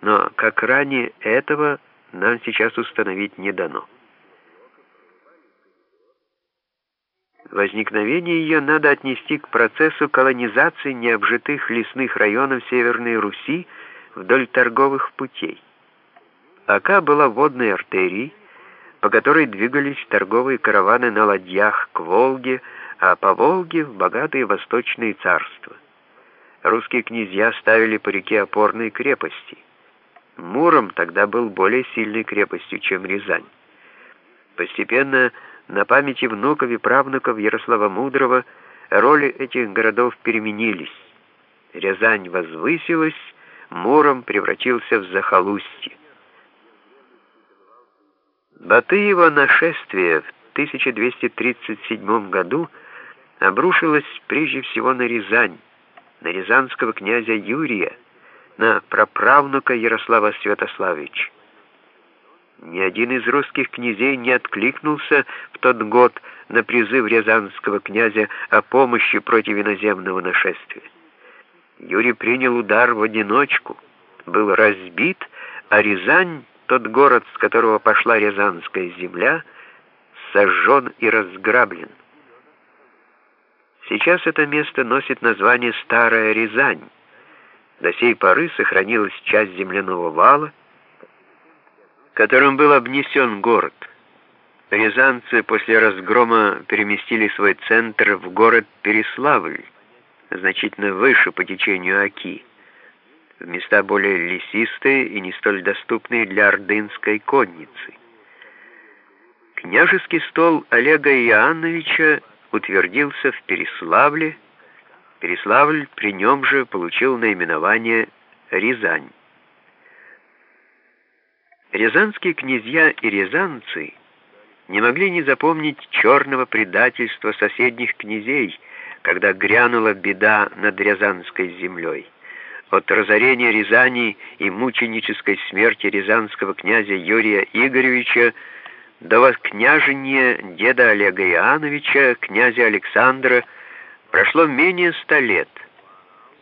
но как ранее этого нам сейчас установить не дано. Возникновение ее надо отнести к процессу колонизации необжитых лесных районов Северной Руси вдоль торговых путей. Ака была водной артерией, по которой двигались торговые караваны на ладьях к Волге, а по Волге в богатые восточные царства. Русские князья ставили по реке опорные крепости. Муром тогда был более сильной крепостью, чем Рязань. Постепенно на памяти внуков и правнуков Ярослава Мудрого роли этих городов переменились. Рязань возвысилась, Муром превратился в захолустье. Батыево нашествие в 1237 году обрушилось прежде всего на Рязань, на рязанского князя Юрия, на праправнука Ярослава Святославича. Ни один из русских князей не откликнулся в тот год на призыв рязанского князя о помощи против иноземного нашествия. Юрий принял удар в одиночку, был разбит, а Рязань тот город, с которого пошла Рязанская земля, сожжен и разграблен. Сейчас это место носит название Старая Рязань. До сей поры сохранилась часть земляного вала, которым был обнесен город. Рязанцы после разгрома переместили свой центр в город Переславль, значительно выше по течению Оки в места более лесистые и не столь доступные для ордынской конницы. Княжеский стол Олега Иоанновича утвердился в Переславле. Переславль при нем же получил наименование Рязань. Рязанские князья и рязанцы не могли не запомнить черного предательства соседних князей, когда грянула беда над Рязанской землей от разорения Рязани и мученической смерти рязанского князя Юрия Игоревича до воскняжения деда Олега Иоанновича, князя Александра, прошло менее ста лет.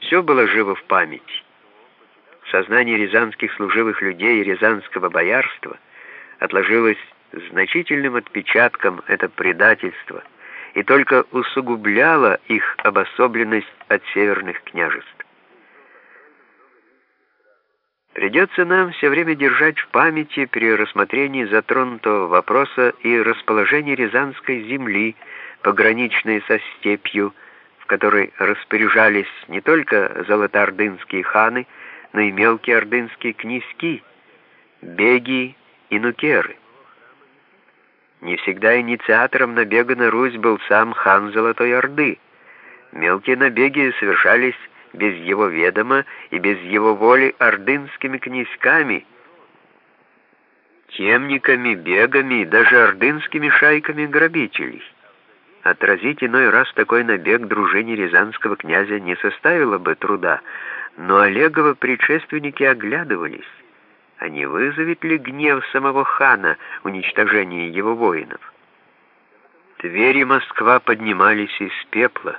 Все было живо в памяти. В сознании рязанских служивых людей и рязанского боярства отложилось значительным отпечатком это предательство и только усугубляло их обособленность от северных княжеств. Придется нам все время держать в памяти при рассмотрении затронутого вопроса и расположение Рязанской земли, пограничной со степью, которой распоряжались не только золотоордынские ханы, но и мелкие ордынские князьки, беги и нукеры. Не всегда инициатором набега на Русь был сам хан Золотой Орды. Мелкие набеги совершались без его ведома и без его воли ордынскими князьками, темниками, бегами и даже ордынскими шайками грабителей. Отразить иной раз такой набег дружине рязанского князя не составило бы труда, но Олеговы предшественники оглядывались, а не вызовет ли гнев самого хана уничтожение его воинов. Тверь и Москва поднимались из пепла,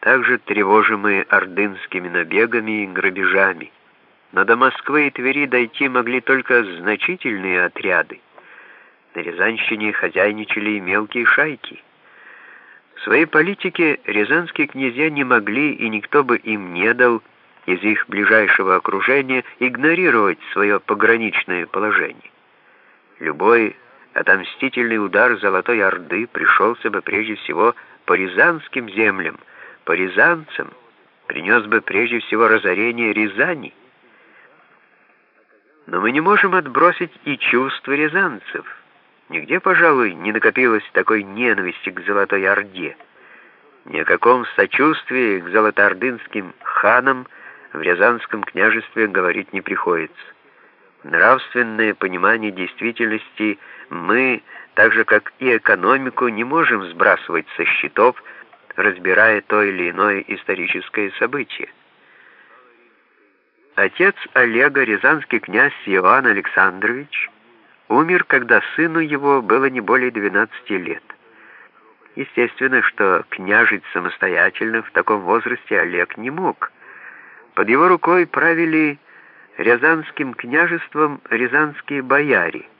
также тревожимые ордынскими набегами и грабежами. Но до Москвы и Твери дойти могли только значительные отряды. На Рязанщине хозяйничали и мелкие шайки. В своей политике рязанские князья не могли, и никто бы им не дал, из их ближайшего окружения, игнорировать свое пограничное положение. Любой отомстительный удар Золотой Орды пришелся бы прежде всего по рязанским землям, по рязанцам принес бы прежде всего разорение Рязани. Но мы не можем отбросить и чувства рязанцев. Нигде, пожалуй, не накопилось такой ненависти к Золотой Орде. Ни о каком сочувствии к золотоордынским ханам в Рязанском княжестве говорить не приходится. Нравственное понимание действительности мы, так же как и экономику, не можем сбрасывать со счетов, разбирая то или иное историческое событие. Отец Олега, рязанский князь Иоанн Александрович, умер, когда сыну его было не более 12 лет. Естественно, что княжить самостоятельно в таком возрасте Олег не мог. Под его рукой правили Рязанским княжеством рязанские бояре –